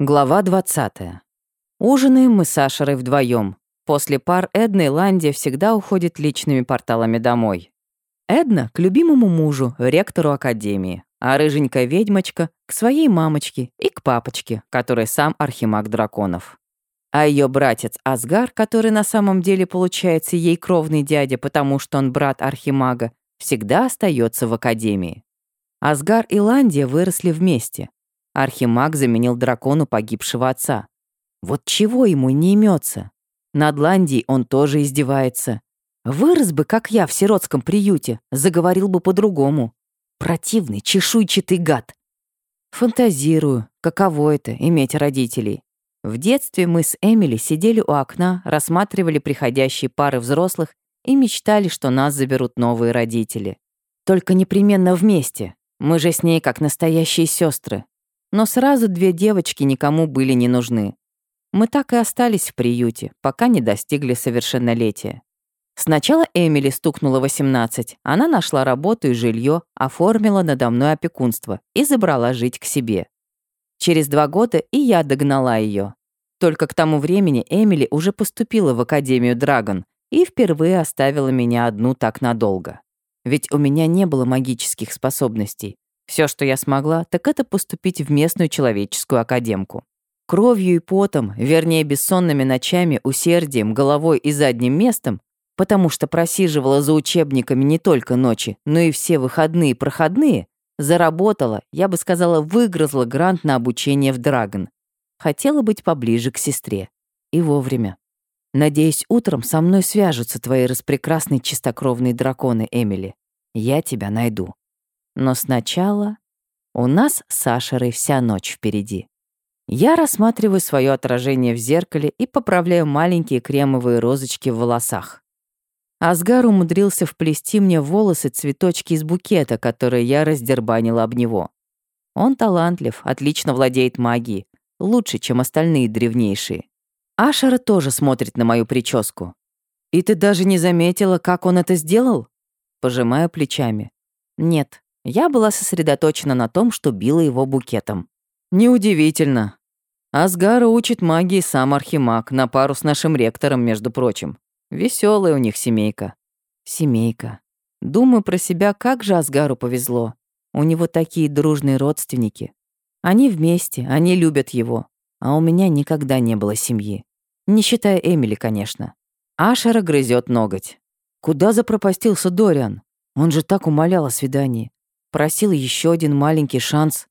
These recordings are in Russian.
Глава 20. Ужинаем мы с Ашерой вдвоем. После пар Эдна и Ланди всегда уходит личными порталами домой. Эдна к любимому мужу, ректору академии, а рыженькая ведьмочка к своей мамочке и к папочке, который сам архимаг драконов. А ее братец Асгар, который на самом деле получается ей кровный дядя, потому что он брат архимага, всегда остается в академии. Асгар и Ландия выросли вместе, Архимаг заменил дракону погибшего отца. Вот чего ему не имется? Над Ландией он тоже издевается. Вырос бы, как я, в сиротском приюте, заговорил бы по-другому. Противный, чешуйчатый гад. Фантазирую, каково это — иметь родителей. В детстве мы с Эмили сидели у окна, рассматривали приходящие пары взрослых и мечтали, что нас заберут новые родители. Только непременно вместе. Мы же с ней как настоящие сестры. Но сразу две девочки никому были не нужны. Мы так и остались в приюте, пока не достигли совершеннолетия. Сначала Эмили стукнула 18, она нашла работу и жилье, оформила надо мной опекунство и забрала жить к себе. Через два года и я догнала ее. Только к тому времени Эмили уже поступила в Академию Драгон и впервые оставила меня одну так надолго. Ведь у меня не было магических способностей, все, что я смогла, так это поступить в местную человеческую академку. Кровью и потом, вернее, бессонными ночами, усердием, головой и задним местом, потому что просиживала за учебниками не только ночи, но и все выходные проходные, заработала, я бы сказала, выгрызла грант на обучение в Драгон. Хотела быть поближе к сестре. И вовремя. Надеюсь, утром со мной свяжутся твои распрекрасные чистокровные драконы, Эмили. Я тебя найду. Но сначала у нас с Ашерой вся ночь впереди. Я рассматриваю свое отражение в зеркале и поправляю маленькие кремовые розочки в волосах. Асгар умудрился вплести мне в волосы цветочки из букета, которые я раздербанила об него. Он талантлив, отлично владеет магией, лучше, чем остальные древнейшие. Ашера тоже смотрит на мою прическу. «И ты даже не заметила, как он это сделал?» Пожимаю плечами. «Нет, я была сосредоточена на том, что била его букетом. Неудивительно. Асгара учит магии сам Архимаг, на пару с нашим ректором, между прочим. Веселая у них семейка. Семейка. Думаю про себя, как же Асгару повезло. У него такие дружные родственники. Они вместе, они любят его. А у меня никогда не было семьи. Не считая Эмили, конечно. Ашера грызет ноготь. Куда запропастился Дориан? Он же так умолял о свидании. Просил еще один маленький шанс.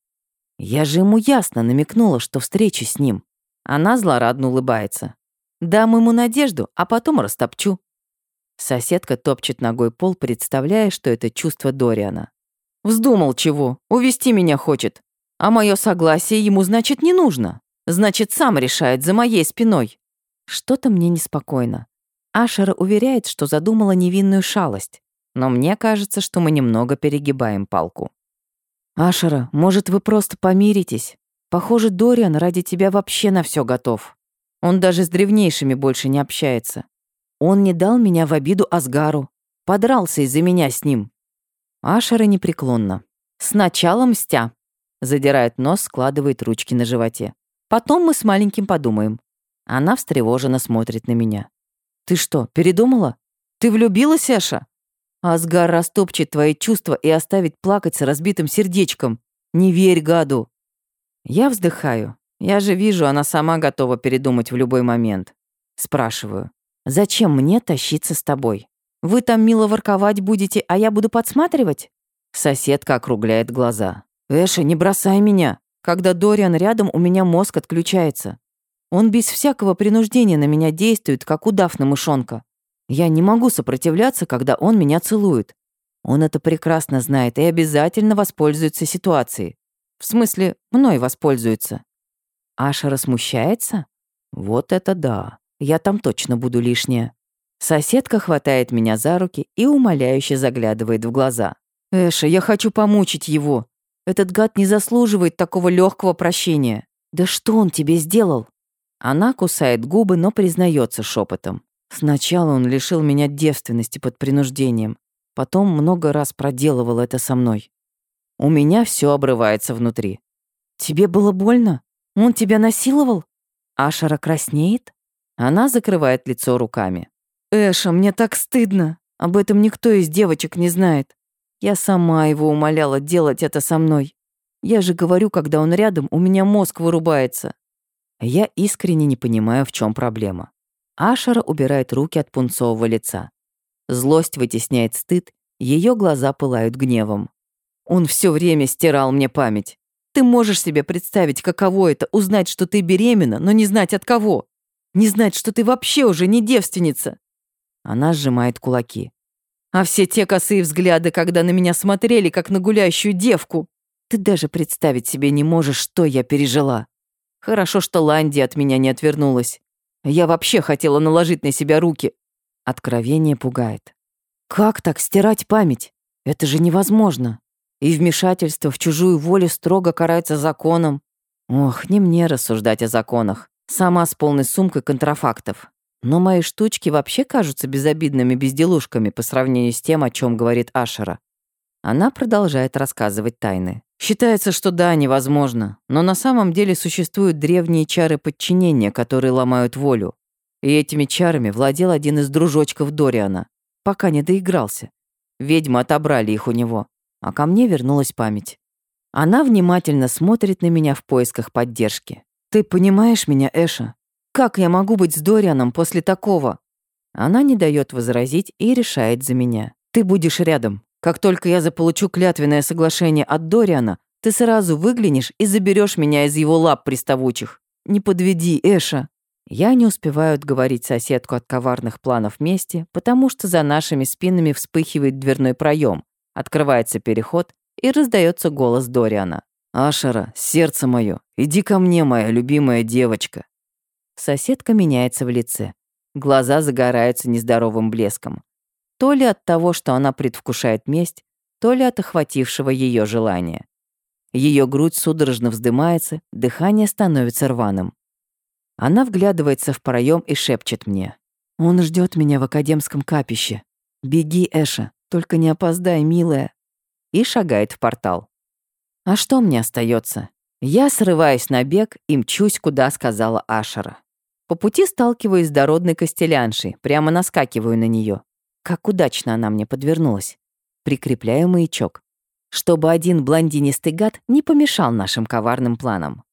Я же ему ясно намекнула, что встречу с ним. Она злорадно улыбается. Дам ему надежду, а потом растопчу. Соседка топчет ногой пол, представляя, что это чувство Дориана. Вздумал чего, увести меня хочет. А мое согласие ему, значит, не нужно. Значит, сам решает за моей спиной. Что-то мне неспокойно. Ашера уверяет, что задумала невинную шалость но мне кажется, что мы немного перегибаем палку. «Ашера, может, вы просто помиритесь? Похоже, Дориан ради тебя вообще на все готов. Он даже с древнейшими больше не общается. Он не дал меня в обиду Асгару. Подрался из-за меня с ним». Ашера непреклонно. «Сначала мстя». Задирает нос, складывает ручки на животе. «Потом мы с маленьким подумаем». Она встревоженно смотрит на меня. «Ты что, передумала? Ты влюбилась, Эша?» Асгар растопчет твои чувства и оставит плакать с разбитым сердечком. Не верь гаду. Я вздыхаю. Я же вижу, она сама готова передумать в любой момент. Спрашиваю. Зачем мне тащиться с тобой? Вы там мило ворковать будете, а я буду подсматривать? Соседка округляет глаза. Эша, не бросай меня. Когда Дориан рядом, у меня мозг отключается. Он без всякого принуждения на меня действует, как удав на мышонка. Я не могу сопротивляться, когда он меня целует. Он это прекрасно знает и обязательно воспользуется ситуацией. В смысле, мной воспользуется. Аша рассмущается? Вот это да. Я там точно буду лишняя. Соседка хватает меня за руки и умоляюще заглядывает в глаза. «Эша, я хочу помучить его. Этот гад не заслуживает такого легкого прощения. Да что он тебе сделал?» Она кусает губы, но признается шепотом. Сначала он лишил меня девственности под принуждением, потом много раз проделывал это со мной. У меня все обрывается внутри. Тебе было больно? Он тебя насиловал? Ашара краснеет? Она закрывает лицо руками. Эша, мне так стыдно. Об этом никто из девочек не знает. Я сама его умоляла делать это со мной. Я же говорю, когда он рядом, у меня мозг вырубается. Я искренне не понимаю, в чем проблема. Ашара убирает руки от пунцового лица. Злость вытесняет стыд, ее глаза пылают гневом. Он все время стирал мне память. Ты можешь себе представить, каково это узнать, что ты беременна, но не знать от кого? Не знать, что ты вообще уже не девственница. Она сжимает кулаки. А все те косые взгляды, когда на меня смотрели, как на гуляющую девку. Ты даже представить себе не можешь, что я пережила. Хорошо, что Ланди от меня не отвернулась. Я вообще хотела наложить на себя руки. Откровение пугает. Как так стирать память? Это же невозможно. И вмешательство в чужую волю строго карается законом. Ох, не мне рассуждать о законах. Сама с полной сумкой контрафактов. Но мои штучки вообще кажутся безобидными безделушками по сравнению с тем, о чем говорит Ашера. Она продолжает рассказывать тайны. Считается, что да, невозможно, но на самом деле существуют древние чары подчинения, которые ломают волю. И этими чарами владел один из дружочков Дориана, пока не доигрался. Ведьмы отобрали их у него, а ко мне вернулась память. Она внимательно смотрит на меня в поисках поддержки. «Ты понимаешь меня, Эша? Как я могу быть с Дорианом после такого? Она не дает возразить и решает за меня. Ты будешь рядом. Как только я заполучу клятвенное соглашение от Дориана, ты сразу выглянешь и заберешь меня из его лап приставучих. Не подведи, Эша. Я не успеваю отговорить соседку от коварных планов мести, потому что за нашими спинами вспыхивает дверной проем, открывается переход и раздается голос Дориана. «Ашера, сердце мое, иди ко мне, моя любимая девочка». Соседка меняется в лице. Глаза загораются нездоровым блеском. То ли от того, что она предвкушает месть, то ли от охватившего ее желания. Ее грудь судорожно вздымается, дыхание становится рваным. Она вглядывается в проем и шепчет мне. «Он ждет меня в академском капище. Беги, Эша, только не опоздай, милая». И шагает в портал. А что мне остается? Я срываюсь на бег и мчусь, куда сказала Ашера. По пути сталкиваюсь с дородной костеляншей, прямо наскакиваю на нее. Как удачно она мне подвернулась. Прикрепляю маячок. Чтобы один блондинистый гад не помешал нашим коварным планам.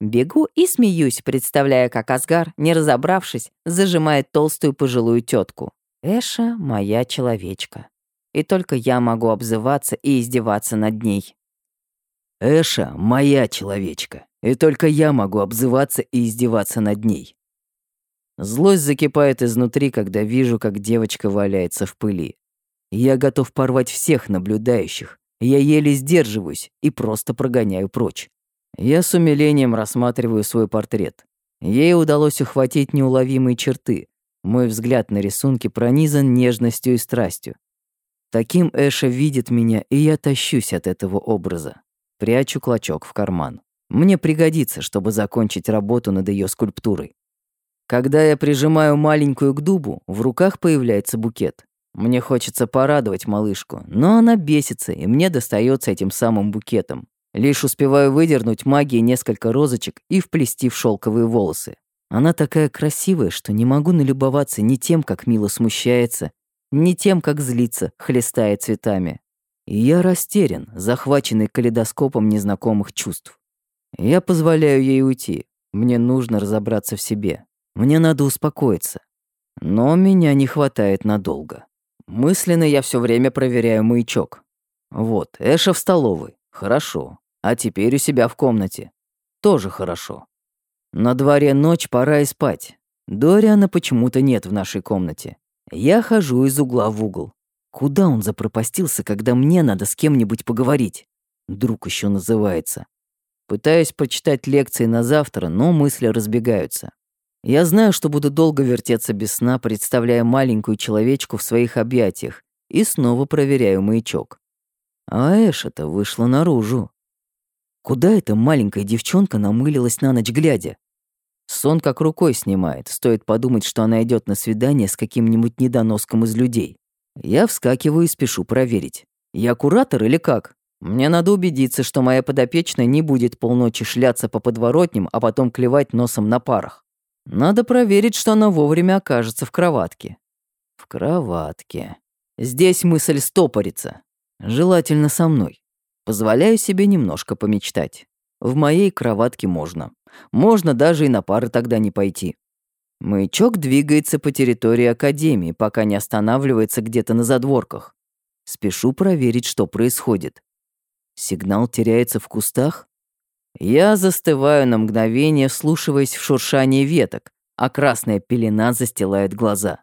Бегу и смеюсь, представляя, как Асгар, не разобравшись, зажимает толстую пожилую тетку. Эша — моя человечка. И только я могу обзываться и издеваться над ней. Эша — моя человечка, и только я могу обзываться и издеваться над ней. Злость закипает изнутри, когда вижу, как девочка валяется в пыли. Я готов порвать всех наблюдающих. Я еле сдерживаюсь и просто прогоняю прочь. Я с умилением рассматриваю свой портрет. Ей удалось ухватить неуловимые черты. Мой взгляд на рисунке пронизан нежностью и страстью. Таким Эша видит меня, и я тащусь от этого образа. Прячу клочок в карман. Мне пригодится, чтобы закончить работу над ее скульптурой. Когда я прижимаю маленькую к дубу, в руках появляется букет. Мне хочется порадовать малышку, но она бесится, и мне достается этим самым букетом. Лишь успеваю выдернуть магией несколько розочек и вплести в шелковые волосы. Она такая красивая, что не могу налюбоваться ни тем, как мило смущается, ни тем, как злится, хлестая цветами. И я растерян, захваченный калейдоскопом незнакомых чувств. Я позволяю ей уйти. Мне нужно разобраться в себе. Мне надо успокоиться. Но меня не хватает надолго. Мысленно я все время проверяю маячок. Вот, Эша в столовой. Хорошо. А теперь у себя в комнате. Тоже хорошо. На дворе ночь, пора и спать. Дориана почему-то нет в нашей комнате. Я хожу из угла в угол. Куда он запропастился, когда мне надо с кем-нибудь поговорить? Друг еще называется. Пытаюсь почитать лекции на завтра, но мысли разбегаются. Я знаю, что буду долго вертеться без сна, представляя маленькую человечку в своих объятиях, и снова проверяю маячок. А Эша-то вышла наружу. Куда эта маленькая девчонка намылилась на ночь глядя? Сон как рукой снимает, стоит подумать, что она идет на свидание с каким-нибудь недоноском из людей. Я вскакиваю и спешу проверить. Я куратор или как? Мне надо убедиться, что моя подопечная не будет полночи шляться по подворотням, а потом клевать носом на парах. Надо проверить, что она вовремя окажется в кроватке. В кроватке. Здесь мысль стопорится. Желательно со мной. Позволяю себе немножко помечтать. В моей кроватке можно. Можно даже и на пары тогда не пойти. Маячок двигается по территории Академии, пока не останавливается где-то на задворках. Спешу проверить, что происходит. Сигнал теряется в кустах? Я застываю на мгновение, вслушиваясь в шуршание веток, а красная пелена застилает глаза.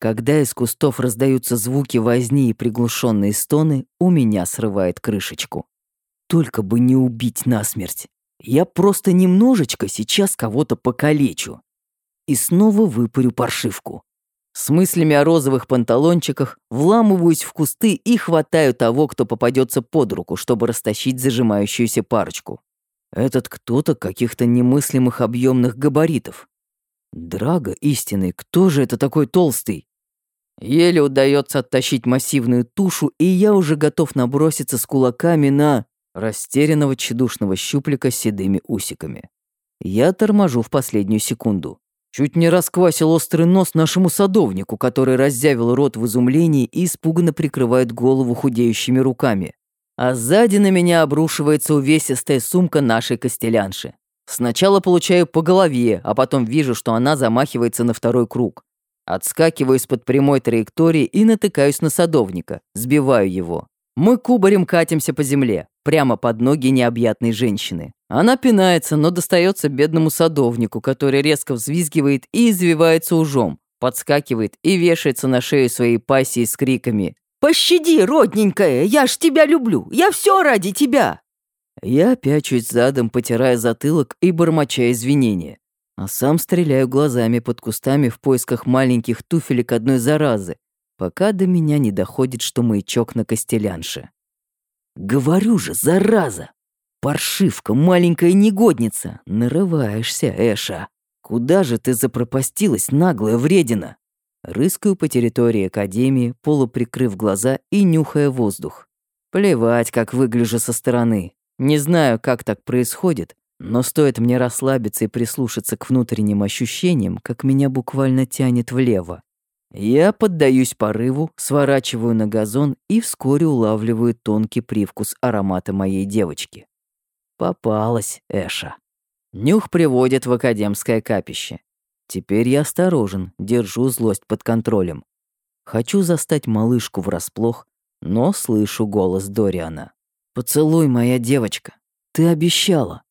Когда из кустов раздаются звуки возни и приглушенные стоны, у меня срывает крышечку. Только бы не убить насмерть. Я просто немножечко сейчас кого-то покалечу. И снова выпарю паршивку. С мыслями о розовых панталончиках вламываюсь в кусты и хватаю того, кто попадется под руку, чтобы растащить зажимающуюся парочку. Этот кто-то каких-то немыслимых объемных габаритов. Драго истинный, кто же это такой толстый? Еле удается оттащить массивную тушу, и я уже готов наброситься с кулаками на растерянного чедушного щуплика с седыми усиками. Я торможу в последнюю секунду. Чуть не расквасил острый нос нашему садовнику, который раззявил рот в изумлении и испуганно прикрывает голову худеющими руками. А сзади на меня обрушивается увесистая сумка нашей костелянши. Сначала получаю по голове, а потом вижу, что она замахивается на второй круг. Отскакиваю из-под прямой траектории и натыкаюсь на садовника, сбиваю его. Мы кубарем катимся по земле, прямо под ноги необъятной женщины. Она пинается, но достается бедному садовнику, который резко взвизгивает и извивается ужом, подскакивает и вешается на шею своей пассии с криками «Пощади, родненькая, я ж тебя люблю, я все ради тебя!» Я пячусь задом, потирая затылок и бормоча извинения а сам стреляю глазами под кустами в поисках маленьких туфелек одной заразы, пока до меня не доходит, что маячок на костелянше. «Говорю же, зараза! Паршивка, маленькая негодница! Нарываешься, Эша! Куда же ты запропастилась, наглая вредина?» Рыскаю по территории Академии, полуприкрыв глаза и нюхая воздух. Плевать, как выгляжу со стороны. Не знаю, как так происходит, но стоит мне расслабиться и прислушаться к внутренним ощущениям, как меня буквально тянет влево. Я поддаюсь порыву, сворачиваю на газон и вскоре улавливаю тонкий привкус аромата моей девочки. Попалась Эша. Нюх приводит в академское капище. Теперь я осторожен, держу злость под контролем. Хочу застать малышку врасплох, но слышу голос Дориана. «Поцелуй, моя девочка. Ты обещала».